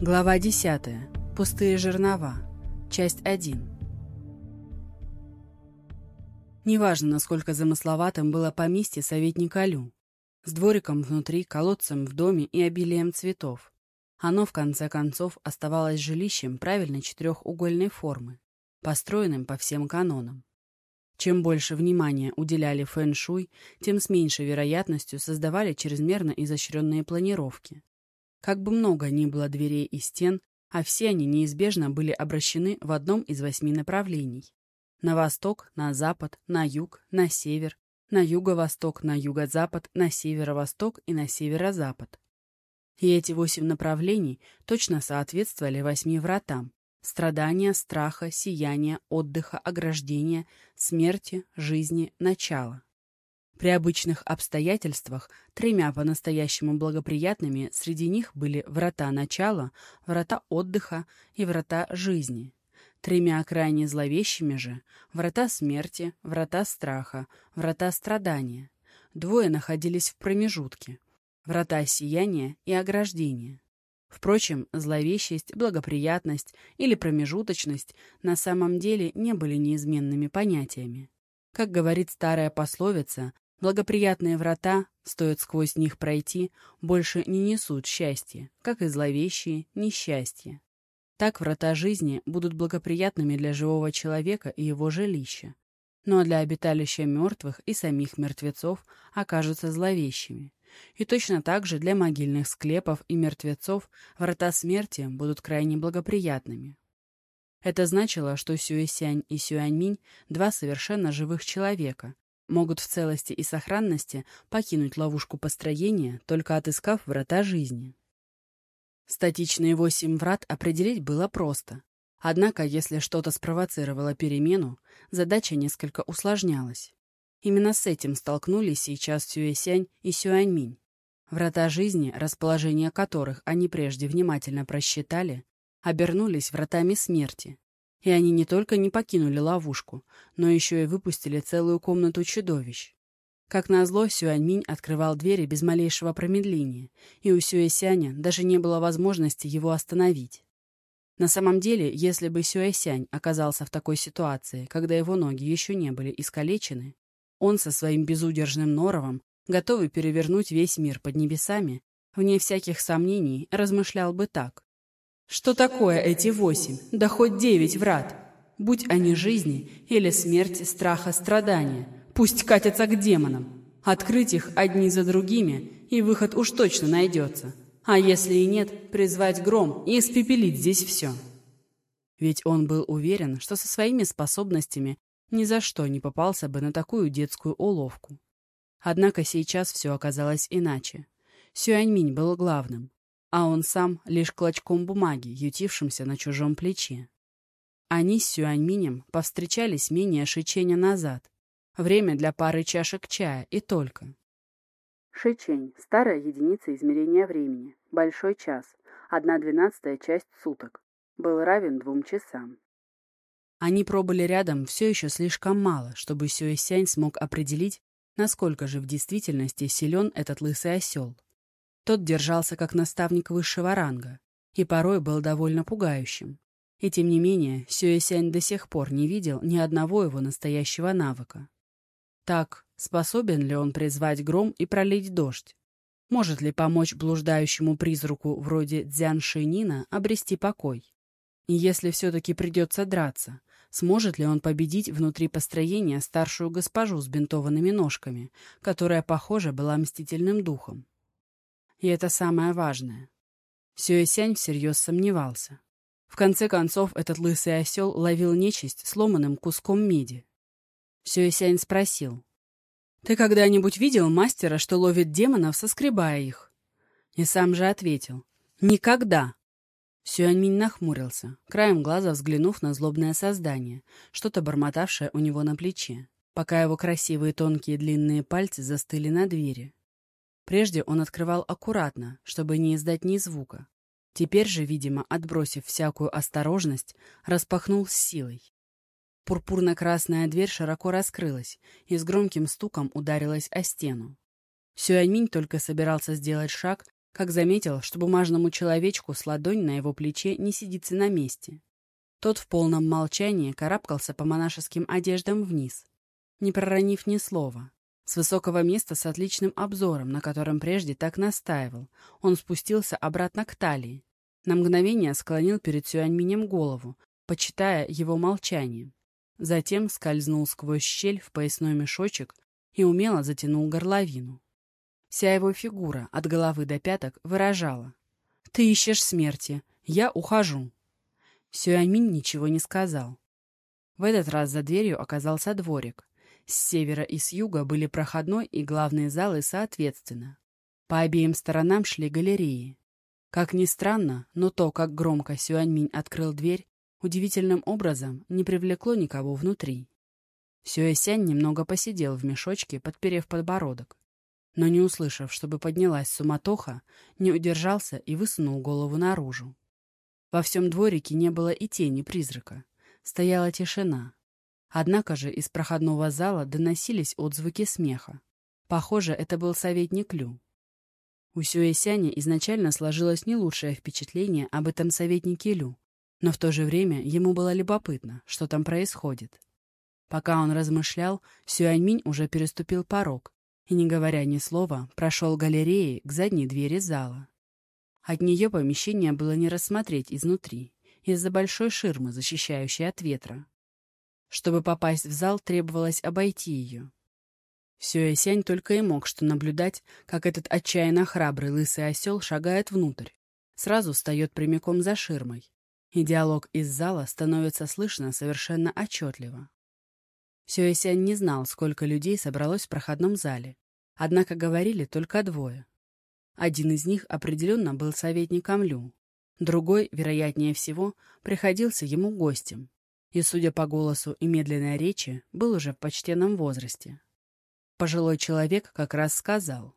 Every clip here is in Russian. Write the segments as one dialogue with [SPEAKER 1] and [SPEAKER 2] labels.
[SPEAKER 1] Глава 10. Пустые жернова. Часть 1. Неважно, насколько замысловатым было поместье советника Лю. С двориком внутри, колодцем в доме и обилием цветов. Оно, в конце концов, оставалось жилищем правильной четырехугольной формы, построенным по всем канонам. Чем больше внимания уделяли фэн-шуй, тем с меньшей вероятностью создавали чрезмерно изощренные планировки. Как бы много ни было дверей и стен, а все они неизбежно были обращены в одном из восьми направлений. На восток, на запад, на юг, на север, на юго-восток, на юго-запад, на северо-восток и на северо-запад. И эти восемь направлений точно соответствовали восьми вратам — страдания, страха, сияния, отдыха, ограждения, смерти, жизни, начала. При обычных обстоятельствах тремя по-настоящему благоприятными среди них были врата начала, врата отдыха и врата жизни. Тремя крайне зловещими же — врата смерти, врата страха, врата страдания. Двое находились в промежутке — врата сияния и ограждения. Впрочем, зловещесть, благоприятность или промежуточность на самом деле не были неизменными понятиями. Как говорит старая пословица, Благоприятные врата, стоит сквозь них пройти, больше не несут счастья, как и зловещие несчастья. Так врата жизни будут благоприятными для живого человека и его жилища, но для обиталища мертвых и самих мертвецов окажутся зловещими. И точно так же для могильных склепов и мертвецов врата смерти будут крайне благоприятными. Это значило, что Сюэсянь и Сюаньминь — два совершенно живых человека, могут в целости и сохранности покинуть ловушку построения, только отыскав врата жизни. Статичные восемь врат определить было просто. Однако, если что-то спровоцировало перемену, задача несколько усложнялась. Именно с этим столкнулись сейчас Сюэсянь и Сюаньминь. Врата жизни, расположение которых они прежде внимательно просчитали, обернулись вратами смерти, и они не только не покинули ловушку, но еще и выпустили целую комнату чудовищ. Как назло, Сюаньминь открывал двери без малейшего промедления, и у Сюэсяня даже не было возможности его остановить. На самом деле, если бы Сюэсянь оказался в такой ситуации, когда его ноги еще не были искалечены, он со своим безудержным норовом, готовый перевернуть весь мир под небесами, вне всяких сомнений, размышлял бы так. Что такое эти восемь, да хоть девять врат? Будь они жизни или смерти, страха, страдания, пусть катятся к демонам. Открыть их одни за другими, и выход уж точно найдется. А если и нет, призвать гром и испепелить здесь все. Ведь он был уверен, что со своими способностями ни за что не попался бы на такую детскую уловку. Однако сейчас все оказалось иначе. Сюаньминь был главным а он сам лишь клочком бумаги, ютившимся на чужом плече. Они с Сюаньминем повстречались менее шиченя назад. Время для пары чашек чая и только. Шичень — старая единица измерения времени, большой час, одна двенадцатая часть суток, был равен двум часам. Они пробыли рядом все еще слишком мало, чтобы Сюэсянь смог определить, насколько же в действительности силен этот лысый осел. Тот держался как наставник высшего ранга и порой был довольно пугающим. И тем не менее, Сюэсянь до сих пор не видел ни одного его настоящего навыка. Так, способен ли он призвать гром и пролить дождь? Может ли помочь блуждающему призраку вроде Дзян Шинина обрести покой? И если все-таки придется драться, сможет ли он победить внутри построения старшую госпожу с бинтованными ножками, которая, похоже, была мстительным духом? И это самое важное. Сюэсянь всерьез сомневался. В конце концов, этот лысый осел ловил нечисть сломанным куском меди. Сюэсянь спросил. «Ты когда-нибудь видел мастера, что ловит демонов, соскребая их?» И сам же ответил. «Никогда!» Сюаньминь нахмурился, краем глаза взглянув на злобное создание, что-то бормотавшее у него на плече, пока его красивые тонкие длинные пальцы застыли на двери. Прежде он открывал аккуратно, чтобы не издать ни звука. Теперь же, видимо, отбросив всякую осторожность, распахнул с силой. Пурпурно-красная дверь широко раскрылась и с громким стуком ударилась о стену. Сюаньминь только собирался сделать шаг, как заметил, что бумажному человечку с ладонь на его плече не сидится на месте. Тот в полном молчании карабкался по монашеским одеждам вниз, не проронив ни слова. С высокого места с отличным обзором, на котором прежде так настаивал, он спустился обратно к талии. На мгновение склонил перед Сюаньминем голову, почитая его молчанием. Затем скользнул сквозь щель в поясной мешочек и умело затянул горловину. Вся его фигура от головы до пяток выражала. «Ты ищешь смерти. Я ухожу». Сюаньминь ничего не сказал. В этот раз за дверью оказался дворик. С севера и с юга были проходной и главные залы соответственно. По обеим сторонам шли галереи. Как ни странно, но то, как громко Сюаньминь открыл дверь, удивительным образом не привлекло никого внутри. Сюэсянь немного посидел в мешочке, подперев подбородок. Но не услышав, чтобы поднялась суматоха, не удержался и высунул голову наружу. Во всем дворике не было и тени призрака. Стояла тишина. Однако же из проходного зала доносились отзвуки смеха. Похоже, это был советник Лю. У Сюэсяня изначально сложилось не лучшее впечатление об этом советнике Лю, но в то же время ему было любопытно, что там происходит. Пока он размышлял, Сюаньминь уже переступил порог и, не говоря ни слова, прошел галереей к задней двери зала. От нее помещение было не рассмотреть изнутри, из-за большой ширмы, защищающей от ветра. Чтобы попасть в зал, требовалось обойти ее. Сюэсянь только и мог что наблюдать, как этот отчаянно храбрый лысый осел шагает внутрь, сразу встает прямиком за ширмой, и диалог из зала становится слышно совершенно отчетливо. Сюэсянь не знал, сколько людей собралось в проходном зале, однако говорили только двое. Один из них определенно был советником Лю, другой, вероятнее всего, приходился ему гостем, и, судя по голосу и медленной речи, был уже в почтенном возрасте. Пожилой человек как раз сказал.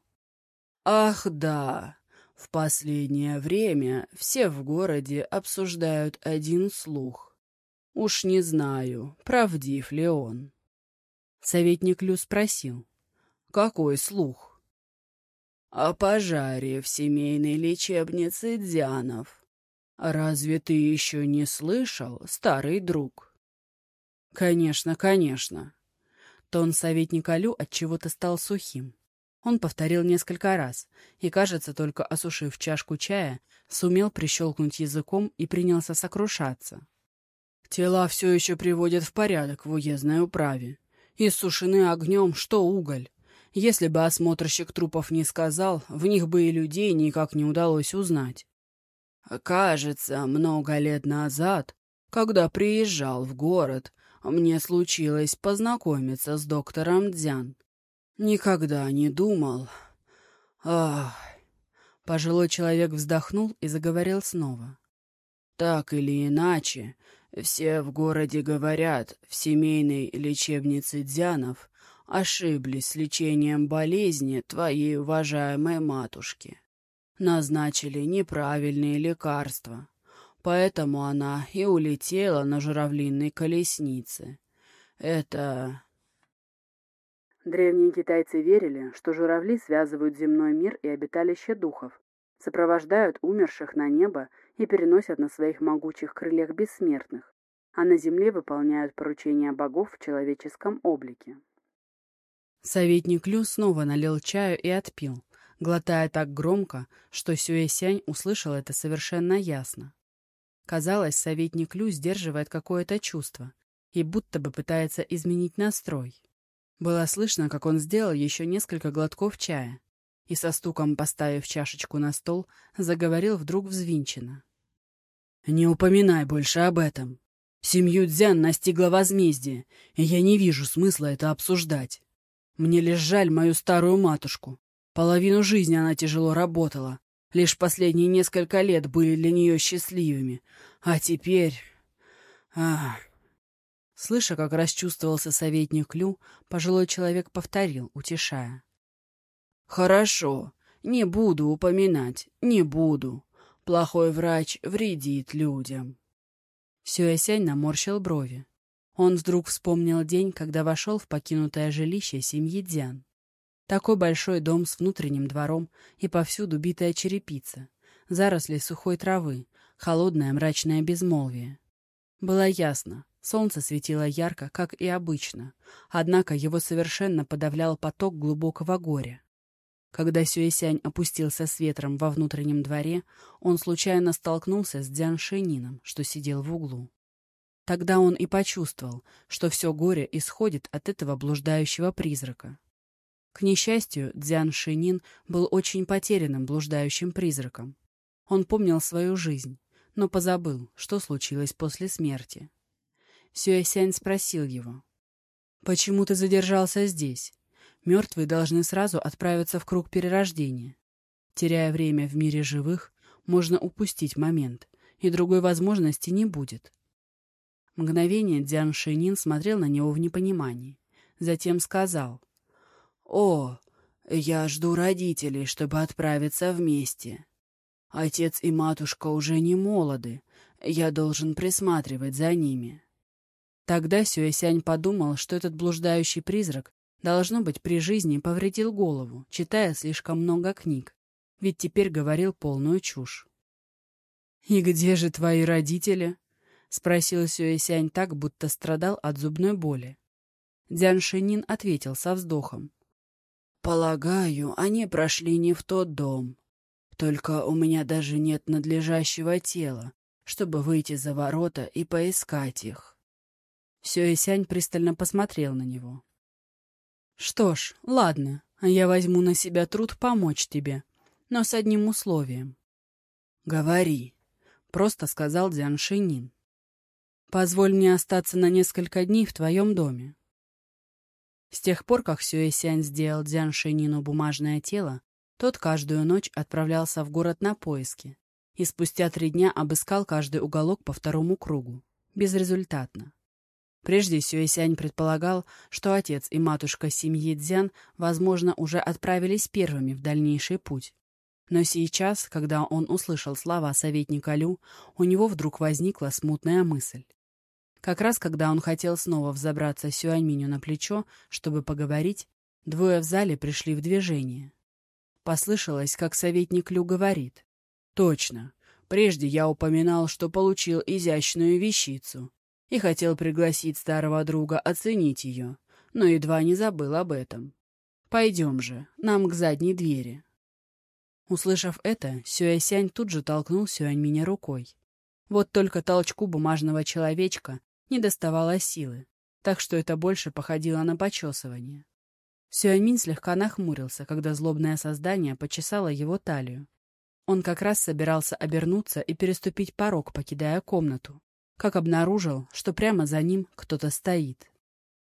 [SPEAKER 1] «Ах, да, в последнее время все в городе обсуждают один слух. Уж не знаю, правдив ли он». Советник Лю спросил. «Какой слух?» «О пожаре в семейной лечебнице Дзянов. «Разве ты еще не слышал, старый друг?» «Конечно, конечно». Тон советника Лю отчего-то стал сухим. Он повторил несколько раз и, кажется, только осушив чашку чая, сумел прищелкнуть языком и принялся сокрушаться. Тела все еще приводят в порядок в уездной управе. И сушены огнем, что уголь. Если бы осмотрщик трупов не сказал, в них бы и людей никак не удалось узнать. Кажется, много лет назад, когда приезжал в город, мне случилось познакомиться с доктором Дзян. Никогда не думал. Ах. Пожилой человек вздохнул и заговорил снова. Так или иначе, все в городе говорят, в семейной лечебнице Дзянов ошиблись с лечением болезни твоей уважаемой матушки назначили неправильные лекарства. Поэтому она и улетела на журавлиной колеснице. Это... Древние китайцы верили, что журавли связывают земной мир и обиталище духов, сопровождают умерших на небо и переносят на своих могучих крыльях бессмертных, а на земле выполняют поручения богов в человеческом облике. Советник Лю снова налил чаю и отпил, глотая так громко, что Сюэсянь услышал это совершенно ясно. Казалось, советник Лю сдерживает какое-то чувство и будто бы пытается изменить настрой. Было слышно, как он сделал еще несколько глотков чая и со стуком, поставив чашечку на стол, заговорил вдруг взвинченно. «Не упоминай больше об этом. Семью Дзян настигла возмездие, и я не вижу смысла это обсуждать. Мне лишь жаль мою старую матушку, Половину жизни она тяжело работала. Лишь последние несколько лет были для нее счастливыми. А теперь... Ах... Слыша, как расчувствовался советник Лю, пожилой человек повторил, утешая. «Хорошо, не буду упоминать, не буду. Плохой врач вредит людям». Сюэсянь наморщил брови. Он вдруг вспомнил день, когда вошел в покинутое жилище семьи Дзян. Такой большой дом с внутренним двором и повсюду битая черепица, заросли сухой травы, холодное мрачное безмолвие. Было ясно, солнце светило ярко, как и обычно, однако его совершенно подавлял поток глубокого горя. Когда Сюэсянь опустился с ветром во внутреннем дворе, он случайно столкнулся с Дзян Шенином, что сидел в углу. Тогда он и почувствовал, что все горе исходит от этого блуждающего призрака. К несчастью, Дзян Шинин был очень потерянным блуждающим призраком. Он помнил свою жизнь, но позабыл, что случилось после смерти. Сюэсянь спросил его. «Почему ты задержался здесь? Мертвые должны сразу отправиться в круг перерождения. Теряя время в мире живых, можно упустить момент, и другой возможности не будет». Мгновение Дзян Шинин смотрел на него в непонимании. Затем сказал. «О, я жду родителей, чтобы отправиться вместе. Отец и матушка уже не молоды. Я должен присматривать за ними. Тогда Сюэсянь подумал, что этот блуждающий призрак, должно быть, при жизни повредил голову, читая слишком много книг, ведь теперь говорил полную чушь. «И где же твои родители?» — спросил Сюэсянь так, будто страдал от зубной боли. Дзян Шинин ответил со вздохом. «Полагаю, они прошли не в тот дом. Только у меня даже нет надлежащего тела, чтобы выйти за ворота и поискать их. Сюэсянь пристально посмотрел на него. «Что ж, ладно, я возьму на себя труд помочь тебе, но с одним условием». «Говори», — просто сказал Дзян Шинин. «Позволь мне остаться на несколько дней в твоем доме». С тех пор, как Сюэсянь сделал Дзян Шинину бумажное тело, тот каждую ночь отправлялся в город на поиски и спустя три дня обыскал каждый уголок по второму кругу. Безрезультатно. Прежде Сюэсянь предполагал, что отец и матушка семьи Дзян, возможно, уже отправились первыми в дальнейший путь. Но сейчас, когда он услышал слова советника Лю, у него вдруг возникла смутная мысль. Как раз когда он хотел снова взобраться Сюаньминю на плечо, чтобы поговорить, двое в зале пришли в движение. Послышалось, как советник Лю говорит. «Точно. Прежде я упоминал, что получил изящную вещицу и хотел пригласить старого друга оценить ее, но едва не забыл об этом. Пойдем же, нам к задней двери». Услышав это, Сюэсянь тут же толкнул Сюань рукой. Вот только толчку бумажного человечка не доставало силы, так что это больше походило на почесывание. Сюаньмин слегка нахмурился, когда злобное создание почесало его талию. Он как раз собирался обернуться и переступить порог, покидая комнату, как обнаружил, что прямо за ним кто-то стоит.